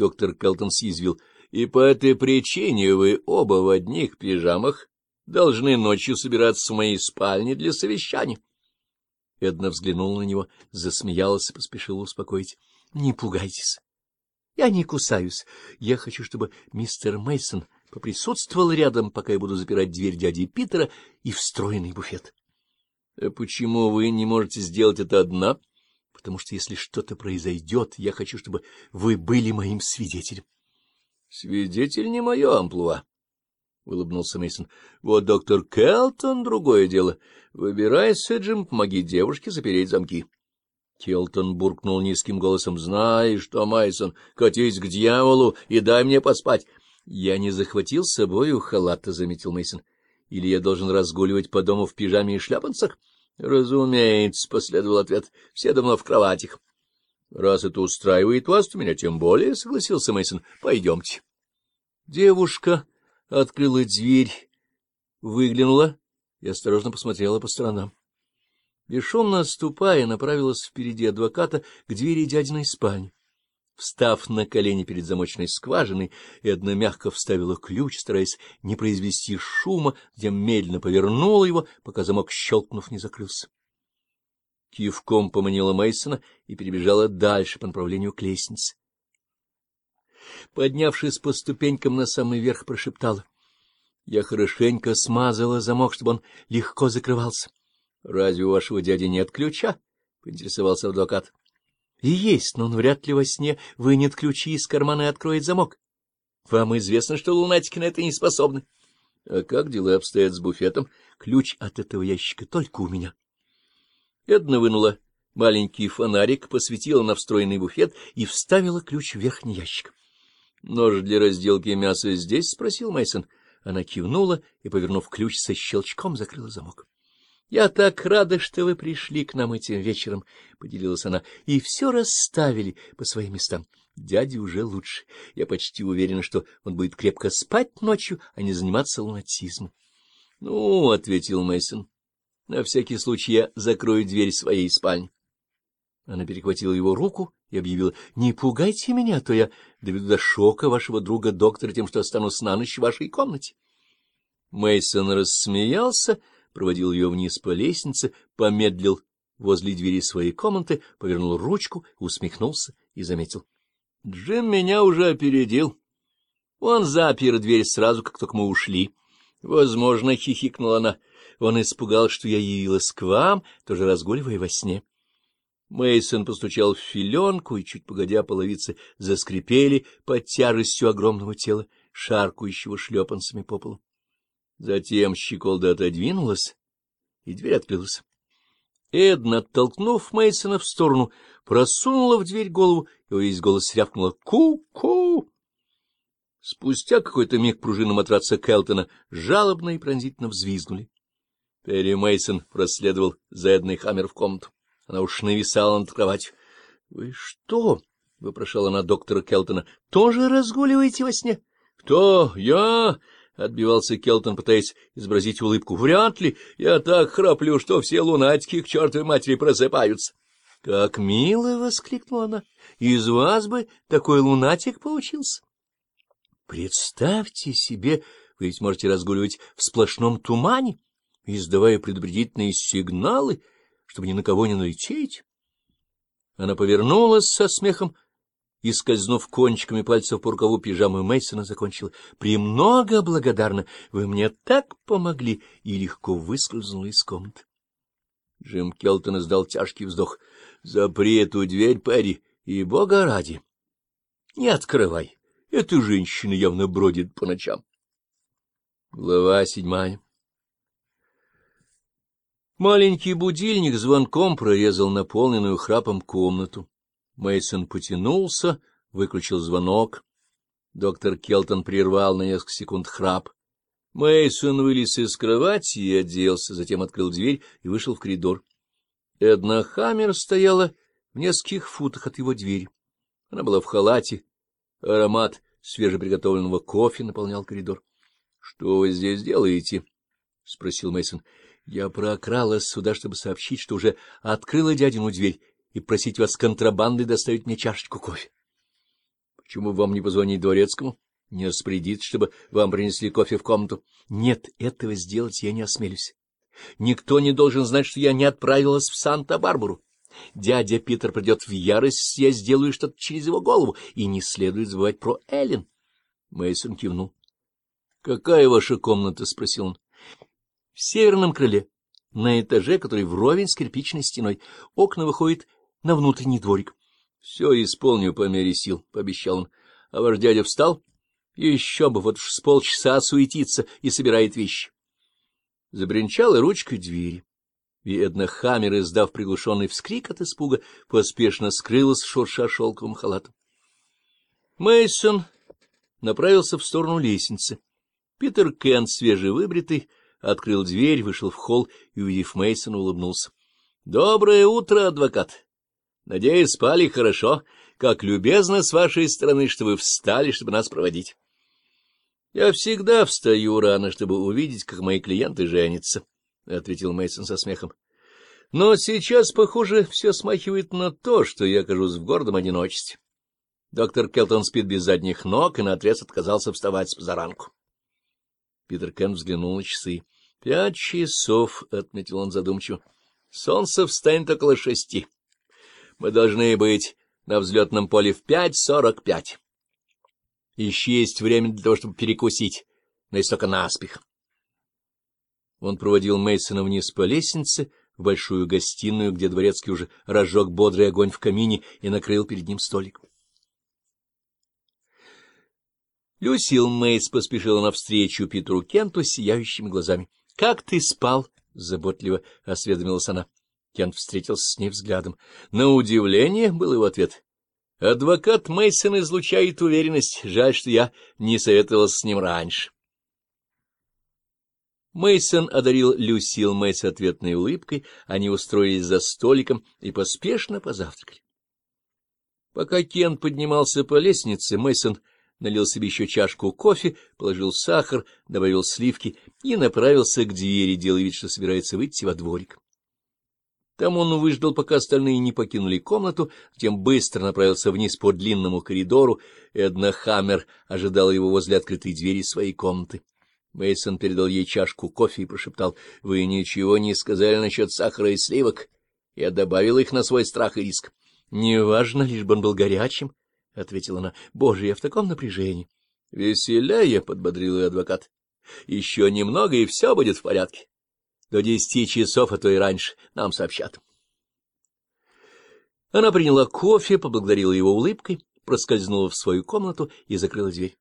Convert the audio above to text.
доктор Келтон съязвил. — И по этой причине вы оба в одних пижамах должны ночью собираться в моей спальне для совещания. Эдна взглянула на него, засмеялась и поспешила успокоить. — Не пугайтесь. Я не кусаюсь. Я хочу, чтобы мистер Мейсон поприсутствовал рядом, пока я буду запирать дверь дяди Питера и встроенный буфет. «Э, — Почему вы не можете сделать это одна? — потому что если что-то произойдет, я хочу, чтобы вы были моим свидетелем. — Свидетель не мое амплуа, — улыбнулся Мейсон. Вот доктор Келтон — другое дело. Выбирайся, Джим, помоги девушке запереть замки. Келтон буркнул низким голосом. — Знаешь что, Майсон, катись к дьяволу и дай мне поспать. — Я не захватил с собою халата, — заметил Мейсон. Или я должен разгуливать по дому в пижаме и шляпанцах? —— Разумеется, — последовал ответ, — все давно в кроватях. — Раз это устраивает вас, то меня тем более, — согласился Мейсон. Пойдемте. Девушка открыла дверь, выглянула и осторожно посмотрела по сторонам. Бесшумно ступая, направилась впереди адвоката к двери дядиной спальни встав на колени перед замочной скважиной, Эдна мягко вставила ключ, стараясь не произвести шума, затем медленно повернула его, пока замок, щелкнув, не закрылся. Кивком поманила Мейсона и перебежала дальше по направлению к лестнице. Поднявшись по ступенькам на самый верх, прошептала. Я хорошенько смазала замок, чтобы он легко закрывался. — Разве у вашего дяди нет ключа? — поинтересовался адвокат. И есть, но он вряд ли во сне вынет ключи из кармана и откроет замок. Вам известно, что лунатики на это не способны. А как дела обстоят с буфетом? Ключ от этого ящика только у меня. Эдна вынула маленький фонарик, посветила на встроенный буфет и вставила ключ в верхний ящик. — Нож для разделки мяса здесь? — спросил Мейсон. Она кивнула и, повернув ключ, со щелчком закрыла замок. Я так рада, что вы пришли к нам этим вечером, — поделилась она, — и все расставили по своим местам. Дяде уже лучше. Я почти уверена, что он будет крепко спать ночью, а не заниматься лунатизмом. — Ну, — ответил Мейсон, на всякий случай я закрою дверь своей спальни. Она перехватила его руку и объявила, — Не пугайте меня, а то я доведу до шока вашего друга-доктора тем, что останусь на ночь в вашей комнате. Мейсон рассмеялся, — проводил ее вниз по лестнице, помедлил возле двери своей комнаты, повернул ручку, усмехнулся и заметил. — Джим меня уже опередил. Он запер дверь сразу, как только мы ушли. Возможно, хихикнула она. Он испугал, что я явилась к вам, тоже разгуливая во сне. Мейсон постучал в филенку, и чуть погодя половицы заскрипели под тяжестью огромного тела, шаркающего шлепанцами по полу. Затем щеколда отодвинулась, и дверь открылась. Эдна, оттолкнув Мейсона в сторону, просунула в дверь голову, и весь голос рявкнула «Ку-ку!». Спустя какой-то миг пружины матраца Келтона жалобно и пронзительно взвизгнули. Перри Мейсон проследовал за Эдной Хаммер в комнату. Она уж нависала над кроватью. — Вы что? — вопрошала она доктора Келтона. — Тоже разгуливаете во сне? — Кто? Я? Отбивался Келтон, пытаясь изобразить улыбку. — Вряд ли. Я так храплю, что все лунатики к чертовой матери просыпаются. — Как мило! — воскликнула она. — Из вас бы такой лунатик получился. — Представьте себе, вы ведь можете разгуливать в сплошном тумане, издавая предупредительные сигналы, чтобы ни на кого не налететь. Она повернулась со смехом, и, скользнув кончиками пальцев по рукаву пижамы Мейсона, закончила. «Премного благодарна! Вы мне так помогли!» и легко выскользнула из комнаты. Джим Келтон издал тяжкий вздох. «Запри эту дверь, Перри, и бога ради! Не открывай! Эта женщина явно бродит по ночам!» Глава седьмая Маленький будильник звонком прорезал наполненную храпом комнату. Мейсон потянулся, выключил звонок. Доктор Келтон прервал на несколько секунд храп. Мейсон вылез из кровати и оделся, затем открыл дверь и вышел в коридор. Эдна Хаммер стояла в нескольких футах от его двери. Она была в халате. Аромат свежеприготовленного кофе наполнял коридор. — Что вы здесь делаете? — спросил Мейсон. Я прокралась сюда, чтобы сообщить, что уже открыла дядину дверь и просить вас с контрабандой доставить мне чашечку кофе. — Почему вам не позвонить Дворецкому? Не распорядиться, чтобы вам принесли кофе в комнату? — Нет, этого сделать я не осмелюсь. Никто не должен знать, что я не отправилась в Санта-Барбару. Дядя Питер придет в ярость, я сделаю что-то через его голову, и не следует забывать про Эллен. Мейсон кивнул. — Какая ваша комната? — спросил он. — В северном крыле, на этаже, который вровень с кирпичной стеной. Окна выходят на внутренний дворик. — Все исполню по мере сил, — пообещал он. — А ваш дядя встал? — Еще бы, вот уж с полчаса суетится и собирает вещи. Забринчала ручкой двери, и Эдна Хаммер, издав приглушенный вскрик от испуга, поспешно скрылась, шурша шелковым халатом. Мейсон направился в сторону лестницы. Питер Кен, свежевыбритый, открыл дверь, вышел в холл и, увидев Мейсона, улыбнулся. — Доброе утро, адвокат! Надеюсь, спали хорошо. Как любезно с вашей стороны, что вы встали, чтобы нас проводить. Я всегда встаю рано, чтобы увидеть, как мои клиенты женятся, — ответил Мейсон со смехом. Но сейчас, похоже, все смахивает на то, что я окажусь в гордом одиночестве. Доктор Келтон спит без задних ног и наотрез отказался вставать за ранку. Питер Кент взглянул на часы. — Пять часов, — отметил он задумчиво. — Солнце встанет около шести. Мы должны быть на взлетном поле в 5.45. Еще есть время для того, чтобы перекусить, но есть только наспех. Он проводил Мейсона вниз по лестнице, в большую гостиную, где дворецкий уже разжег бодрый огонь в камине и накрыл перед ним столик. Люсил Мейс поспешила навстречу Питеру Кенту с сияющими глазами. — Как ты спал? — заботливо осведомилась она. Кент встретился с ней взглядом. На удивление был его ответ. Адвокат Мейсон излучает уверенность. Жаль, что я не советовался с ним раньше. Мейсон одарил Люсил Мейс ответной улыбкой, они устроились за столиком и поспешно позавтракали. Пока Кен поднимался по лестнице, Мейсон налил себе еще чашку кофе, положил сахар, добавил сливки и направился к двери, делая вид, что собирается выйти во дворик. Там он выждал, пока остальные не покинули комнату, затем быстро направился вниз по длинному коридору, и одна Хаммер ожидала его возле открытой двери своей комнаты. Мейсон передал ей чашку кофе и прошептал, — Вы ничего не сказали насчет сахара и сливок. Я добавил их на свой страх и риск. — Неважно, лишь бы он был горячим, — ответила она. — Боже, я в таком напряжении. — Веселяя, — подбодрил ее адвокат. — Еще немного, и все будет в порядке. До десяти часов, а то и раньше, нам сообщат. Она приняла кофе, поблагодарила его улыбкой, проскользнула в свою комнату и закрыла дверь.